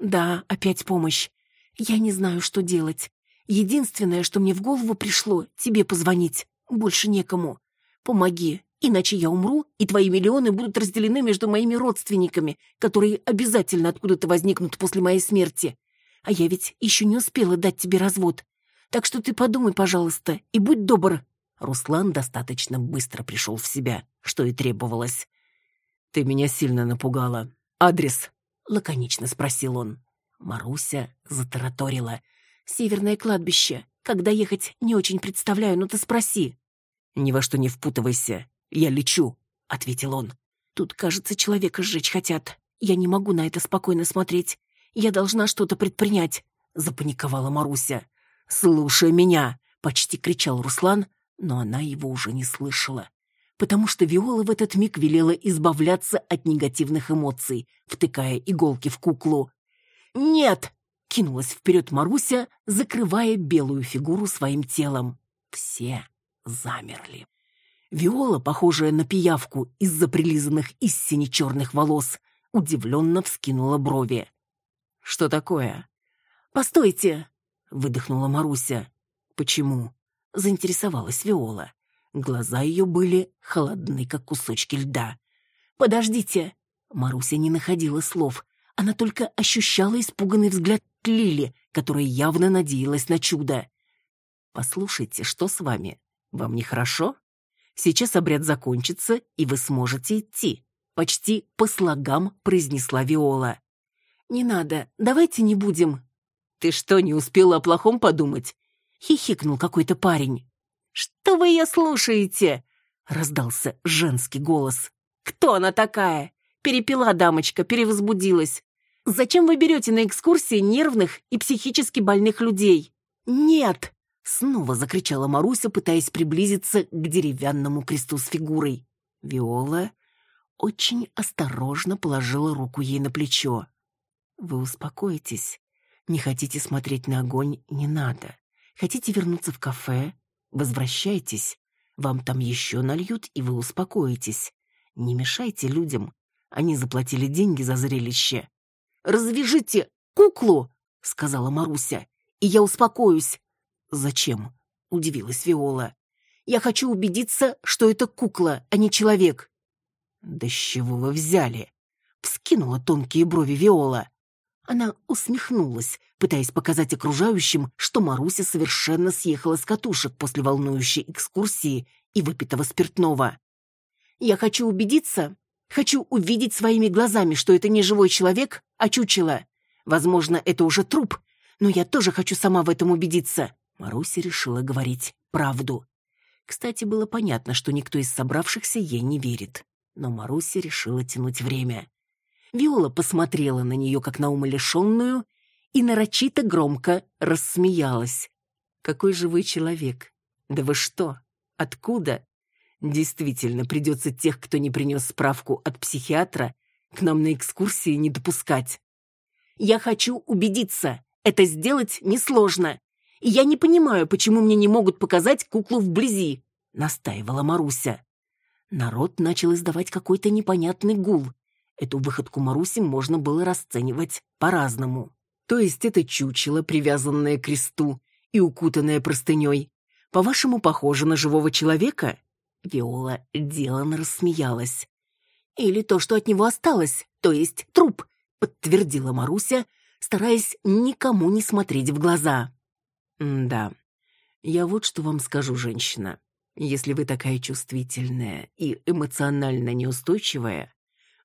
Да, опять помощь. Я не знаю, что делать. Единственное, что мне в голову пришло, тебе позвонить. Больше некому. Помоги, иначе я умру, и твои миллионы будут разделены между моими родственниками, которые обязательно откуда-то возникнут после моей смерти. А я ведь еще не успела дать тебе развод. Так что ты подумай, пожалуйста, и будь добр, Руслан достаточно быстро пришел в себя, что и требовалось. «Ты меня сильно напугала. Адрес?» — лаконично спросил он. Маруся затараторила. «Северное кладбище. Когда ехать, не очень представляю, но ты спроси». «Ни во что не впутывайся. Я лечу», — ответил он. «Тут, кажется, человека сжечь хотят. Я не могу на это спокойно смотреть. Я должна что-то предпринять», — запаниковала Маруся. «Слушай меня!» — почти кричал Руслан, но она его уже не слышала, потому что Виола в этот миг велела избавляться от негативных эмоций, втыкая иголки в куклу. «Нет!» — кинулась вперед Маруся, закрывая белую фигуру своим телом. Все замерли. Виола, похожая на пиявку из-за прилизанных из сине-черных волос, удивленно вскинула брови. «Что такое?» «Постойте!» — выдохнула Маруся. Почему? Заинтересовалась Виола. Глаза ее были холодны, как кусочки льда. «Подождите!» Маруся не находила слов. Она только ощущала испуганный взгляд Лили, которая явно надеялась на чудо. «Послушайте, что с вами? Вам нехорошо? Сейчас обряд закончится, и вы сможете идти», почти по слогам произнесла Виола. «Не надо, давайте не будем». «Ты что, не успела о плохом подумать?» Хихикнул какой-то парень. «Что вы ее слушаете?» Раздался женский голос. «Кто она такая? Перепила дамочка, перевозбудилась. Зачем вы берете на экскурсии нервных и психически больных людей?» «Нет!» Снова закричала Маруся, пытаясь приблизиться к деревянному кресту с фигурой. Виола очень осторожно положила руку ей на плечо. «Вы успокоитесь. Не хотите смотреть на огонь — не надо. Хотите вернуться в кафе? Возвращайтесь. Вам там еще нальют, и вы успокоитесь. Не мешайте людям. Они заплатили деньги за зрелище. «Развяжите куклу!» — сказала Маруся. «И я успокоюсь». «Зачем?» — удивилась Виола. «Я хочу убедиться, что это кукла, а не человек». «Да с чего вы взяли?» — вскинула тонкие брови Виола. Она усмехнулась, пытаясь показать окружающим, что Маруся совершенно съехала с катушек после волнующей экскурсии и выпитого спиртного. «Я хочу убедиться, хочу увидеть своими глазами, что это не живой человек, а чучело. Возможно, это уже труп, но я тоже хочу сама в этом убедиться». Маруся решила говорить правду. Кстати, было понятно, что никто из собравшихся ей не верит. Но Маруся решила тянуть время. Виола посмотрела на нее, как на умалишенную, и нарочито громко рассмеялась. «Какой же вы человек? Да вы что? Откуда? Действительно, придется тех, кто не принес справку от психиатра, к нам на экскурсии не допускать. Я хочу убедиться, это сделать несложно. И я не понимаю, почему мне не могут показать куклу вблизи», — настаивала Маруся. Народ начал издавать какой-то непонятный гул. Эту выходку Маруси можно было расценивать по-разному. То есть это чучело, привязанное к кресту и укутанное простыней, по-вашему, похоже на живого человека? Виола деланно рассмеялась. Или то, что от него осталось, то есть труп, подтвердила Маруся, стараясь никому не смотреть в глаза. «Да, я вот что вам скажу, женщина. Если вы такая чувствительная и эмоционально неустойчивая,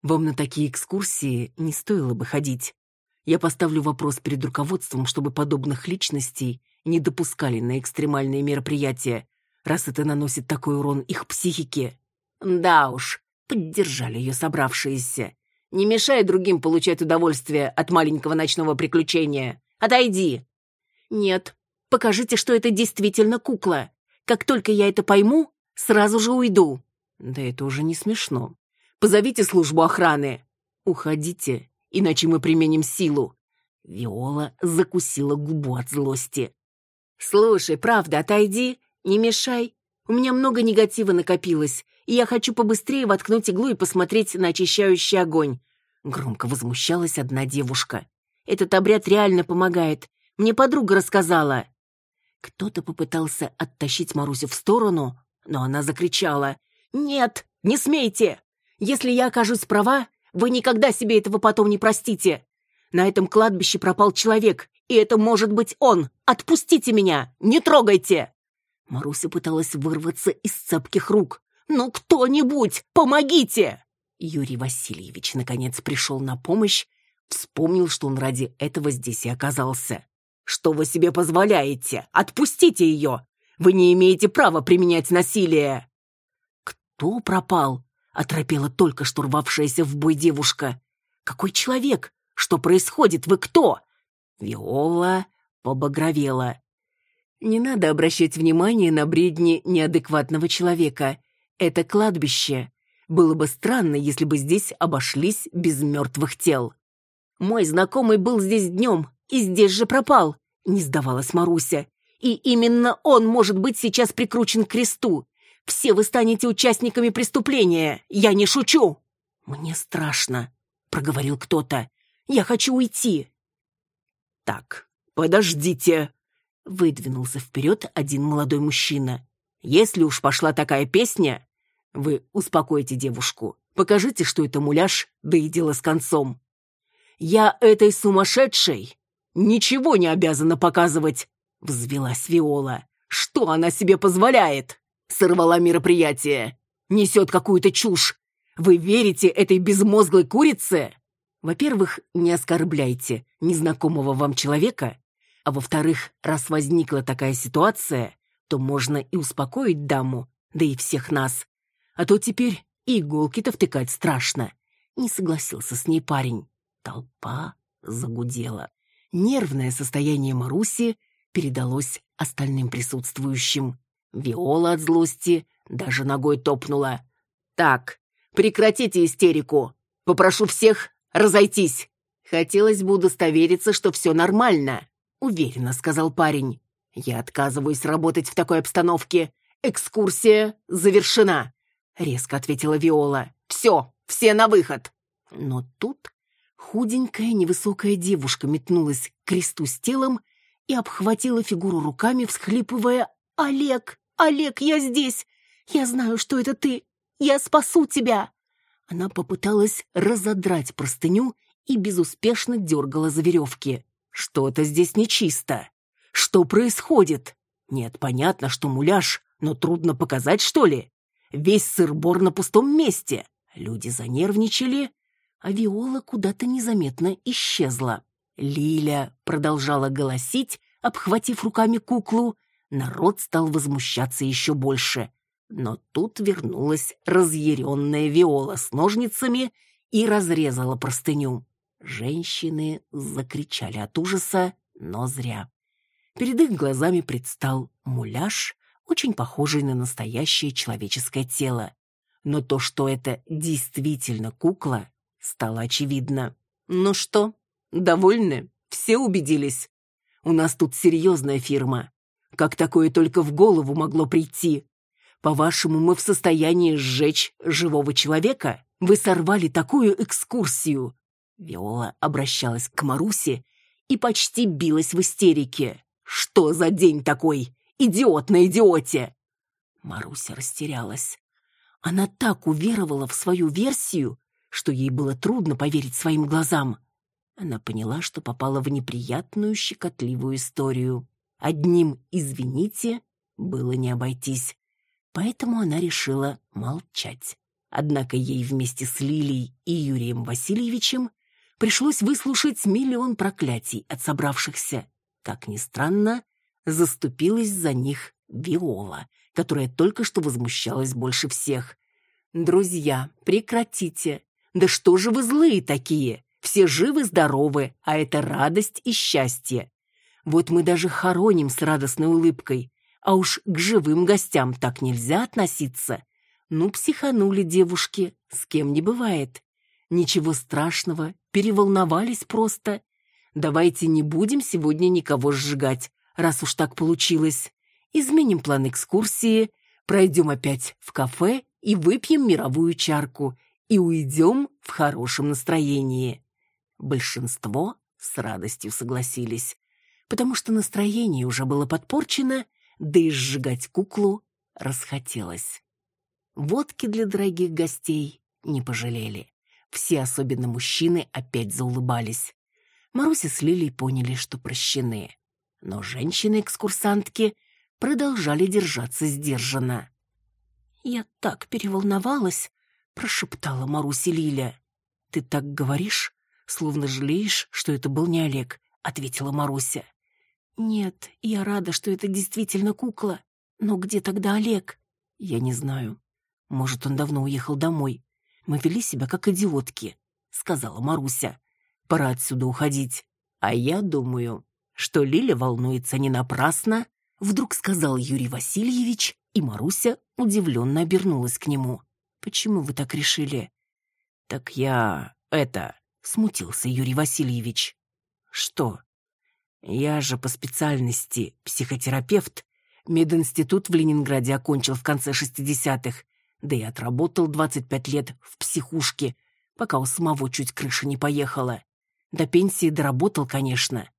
вам на такие экскурсии не стоило бы ходить. Я поставлю вопрос перед руководством, чтобы подобных личностей не допускали на экстремальные мероприятия, раз это наносит такой урон их психике. Да уж, поддержали ее собравшиеся. Не мешай другим получать удовольствие от маленького ночного приключения. Отойди. Нет, покажите, что это действительно кукла. Как только я это пойму, сразу же уйду. Да это уже не смешно. Позовите службу охраны. Уходите, иначе мы применим силу. Виола закусила губу от злости. Слушай, правда, отойди, не мешай. У меня много негатива накопилось, и я хочу побыстрее воткнуть иглу и посмотреть на очищающий огонь. Громко возмущалась одна девушка. Этот обряд реально помогает. Мне подруга рассказала. Кто-то попытался оттащить Марусю в сторону, но она закричала. «Нет, не смейте! Если я окажусь права, вы никогда себе этого потом не простите. На этом кладбище пропал человек, и это может быть он. Отпустите меня! Не трогайте!» Маруся пыталась вырваться из цепких рук. «Ну, кто-нибудь, помогите!» Юрий Васильевич наконец пришел на помощь, вспомнил, что он ради этого здесь и оказался. «Что вы себе позволяете? Отпустите ее! Вы не имеете права применять насилие!» «Кто пропал?» оторопела только что рвавшаяся в бой девушка. «Какой человек? Что происходит? Вы кто?» Виола побагровела. «Не надо обращать внимание на бредни неадекватного человека. Это кладбище. Было бы странно, если бы здесь обошлись без мертвых тел. Мой знакомый был здесь днем и здесь же пропал», — не сдавалась Маруся. «И именно он может быть сейчас прикручен к кресту. Все вы станете участниками преступления. Я не шучу. Мне страшно, проговорил кто-то. Я хочу уйти. Так, подождите. Выдвинулся вперед один молодой мужчина. «Если уж пошла такая песня, вы успокойте девушку, покажите, что это муляж, да и дело с концом. Я этой сумасшедшей ничего не обязана показывать!» Взвелась Виола. «Что она себе позволяет?» Сорвала мероприятие. Несет какую-то чушь. Вы верите этой безмозглой курице? Во-первых, не оскорбляйте незнакомого вам человека, а во-вторых, раз возникла такая ситуация, то можно и успокоить даму, да и всех нас. А то теперь иголки-то втыкать страшно. Не согласился с ней парень. Толпа загудела. Нервное состояние Маруси передалось остальным присутствующим. Виола от злости даже ногой топнула. «Так, прекратите истерику. Попрошу всех разойтись. Хотелось бы удостовериться, что все нормально», — уверенно сказал парень. «Я отказываюсь работать в такой обстановке. Экскурсия завершена», — резко ответила Виола. «Все, все на выход». Но тут худенькая невысокая девушка метнулась к кресту с телом и обхватила фигуру руками, всхлипывая «Олег! Олег, я здесь! Я знаю, что это ты! Я спасу тебя!» Она попыталась разодрать простыню и безуспешно дергала за веревки. «Что-то здесь нечисто. Что происходит? Нет, понятно, что муляж, но трудно показать, что ли? Весь сыр-бор на пустом месте. Люди занервничали, а Виола куда-то незаметно исчезла. Лиля продолжала голосить, обхватив руками куклу. Народ стал возмущаться еще больше. Но тут вернулась разъяренная Виола с ножницами и разрезала простыню. Женщины закричали от ужаса, но зря. Перед их глазами предстал муляж, очень похожий на настоящее человеческое тело. Но то, что это действительно кукла, стало очевидно. «Ну что, довольны? Все убедились? У нас тут серьезная фирма. Как такое только в голову могло прийти? По-вашему, мы в состоянии сжечь живого человека? Вы сорвали такую экскурсию!» Виола обращалась к Марусе и почти билась в истерике. «Что за день такой? Идиот на идиоте!» Маруся растерялась. Она так уверовала в свою версию, что ей было трудно поверить своим глазам. Она поняла, что попала в неприятную щекотливую историю. Одним «извините» было не обойтись, поэтому она решила молчать. Однако ей вместе с Лилией и Юрием Васильевичем пришлось выслушать миллион проклятий от собравшихся. Как ни странно, заступилась за них Виола, которая только что возмущалась больше всех. «Друзья, прекратите! Да что же вы злые такие? Все живы-здоровы, а это радость и счастье. Вот мы даже хороним с радостной улыбкой, а уж к живым гостям так нельзя относиться. Ну, психанули девушки, с кем не бывает. Ничего страшного, переволновались просто. Давайте не будем сегодня никого сжигать, раз уж так получилось. Изменим план экскурсии, пройдем опять в кафе и выпьем мировую чарку и уйдем в хорошем настроении. Большинство с радостью согласились, потому что настроение уже было подпорчено, да и сжигать куклу расхотелось. Водки для дорогих гостей не пожалели. Все, особенно мужчины, опять заулыбались. Маруся с Лилей поняли, что прощены. Но женщины-экскурсантки продолжали держаться сдержанно. «Я так переволновалась», — прошептала Маруся Лиля. «Ты так говоришь, словно жалеешь, что это был не Олег», — ответила Маруся. «Нет, я рада, что это действительно кукла. Но где тогда Олег?» «Я не знаю. Может, он давно уехал домой. Мы вели себя как идиотки», — сказала Маруся. «Пора отсюда уходить. А я думаю, что Лиля волнуется не напрасно», — вдруг сказал Юрий Васильевич, и Маруся удивленно обернулась к нему. Почему вы так решили? Так я... это... Смутился Юрий Васильевич. Что? Я же по специальности психотерапевт. Мединститут в Ленинграде окончил в конце шестидесятых. Да и отработал двадцать пять лет в психушке, пока у самого чуть крыша не поехала. До пенсии доработал, конечно.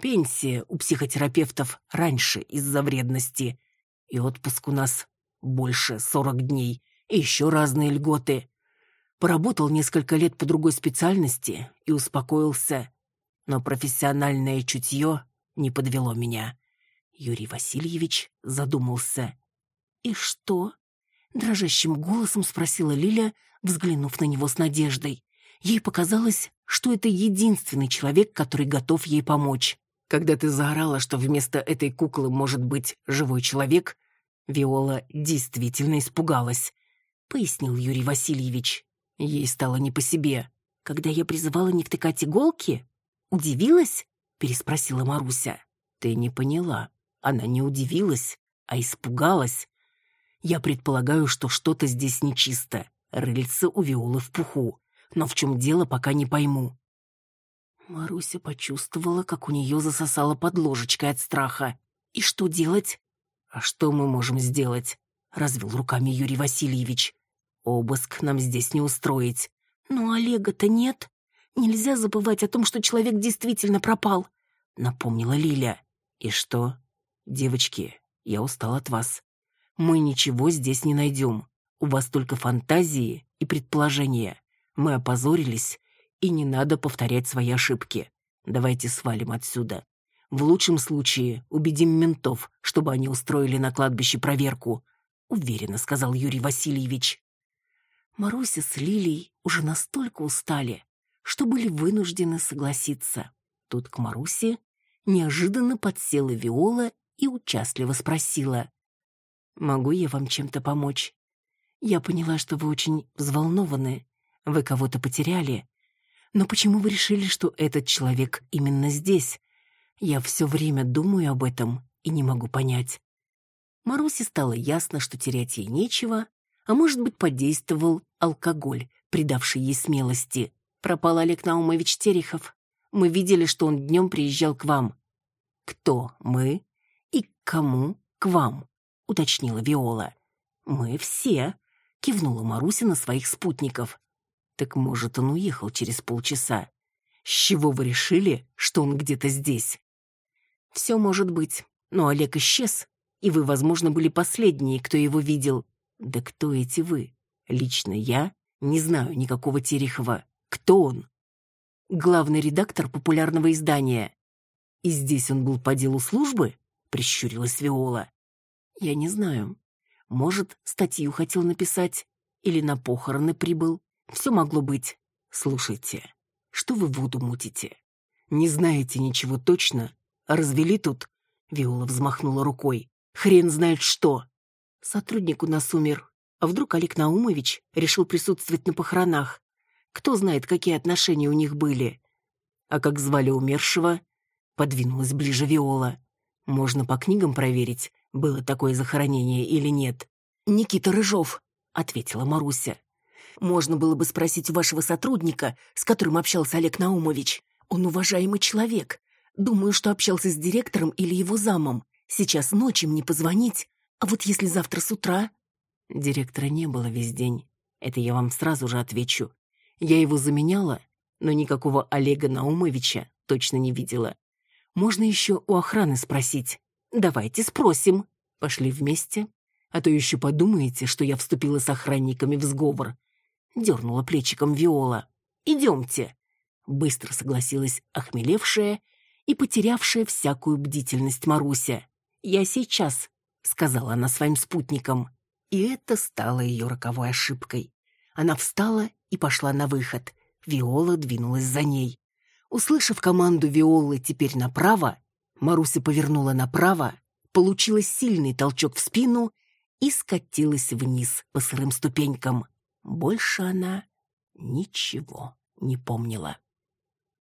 Пенсия у психотерапевтов раньше из-за вредности. И отпуск у нас больше сорок дней. И еще разные льготы. Поработал несколько лет по другой специальности и успокоился. Но профессиональное чутье не подвело меня. Юрий Васильевич задумался. «И что?» — дрожащим голосом спросила Лиля, взглянув на него с надеждой. Ей показалось, что это единственный человек, который готов ей помочь. Когда ты заорала, что вместо этой куклы может быть живой человек, Виола действительно испугалась, пояснил Юрий Васильевич. Ей стало не по себе. Когда я призывала не втыкать иголки? Удивилась? переспросила Маруся. Ты не поняла. Она не удивилась, а испугалась. Я предполагаю, что что-то здесь нечисто. Рыльца у Виолы в пуху. Но в чем дело, пока не пойму. Маруся почувствовала, как у нее засосало под ложечкой от страха. «И что делать?» «А что мы можем сделать?» — развел руками Юрий Васильевич. «Обыск нам здесь не устроить». «Но Олега-то нет. Нельзя забывать о том, что человек действительно пропал», — напомнила Лиля. «И что?» «Девочки, я устал от вас. Мы ничего здесь не найдем. У вас только фантазии и предположения. Мы опозорились, и не надо повторять свои ошибки. Давайте свалим отсюда. В лучшем случае убедим ментов, чтобы они устроили на кладбище проверку», — уверенно сказал Юрий Васильевич. Маруся с Лилей уже настолько устали, что были вынуждены согласиться. Тут к Марусе неожиданно подсела Виола и участливо спросила. «Могу я вам чем-то помочь? Я поняла, что вы очень взволнованы. Вы кого-то потеряли. Но почему вы решили, что этот человек именно здесь? Я все время думаю об этом и не могу понять». Марусе стало ясно, что терять ей нечего, а может быть, подействовал алкоголь, придавший ей смелости. Пропал Олег Наумович Терехов. Мы видели, что он днем приезжал к вам. Кто мы? «И к кому? К вам?» — уточнила Виола. «Мы все», — кивнула Маруся на своих спутников. «Так, может, он уехал через полчаса? С чего вы решили, что он где-то здесь?» «Все может быть, но Олег исчез, и вы, возможно, были последние, кто его видел». «Да кто эти вы? Лично я не знаю никакого Терехова. Кто он?» «Главный редактор популярного издания». «И здесь он был по делу службы?» — прищурилась Виола. «Я не знаю. Может, статью хотел написать или на похороны прибыл. Все могло быть. Слушайте, что вы воду мутите? Не знаете ничего точно? развели тут?» Виола взмахнула рукой. «Хрен знает что!» Сотрудник у нас умер. А вдруг Олег Наумович решил присутствовать на похоронах? Кто знает, какие отношения у них были? А как звали умершего? Подвинулась ближе Виола. Можно по книгам проверить, было такое захоронение или нет. «Никита Рыжов», — ответила Маруся. «Можно было бы спросить вашего сотрудника, с которым общался Олег Наумович. Он уважаемый человек. Думаю, что общался с директором или его замом. Сейчас ночью мне позвонить. А вот если завтра с утра...» Директора не было весь день. Это я вам сразу же отвечу. Я его заменяла, но никакого Олега Наумовича точно не видела. Можно еще у охраны спросить. Давайте спросим. Пошли вместе. А то еще подумаете, что я вступила с охранниками в сговор. Дернула плечиком Виола. Идемте. Быстро согласилась охмелевшая и потерявшая всякую бдительность Маруся. «Я сейчас», — сказала она своим спутникам. И это стало ее роковой ошибкой. Она встала и пошла на выход. Виола двинулась за ней. Услышав команду Виолы «теперь направо», Маруся повернула направо, получила сильный толчок в спину и скатилась вниз по сырым ступенькам. Больше она ничего не помнила.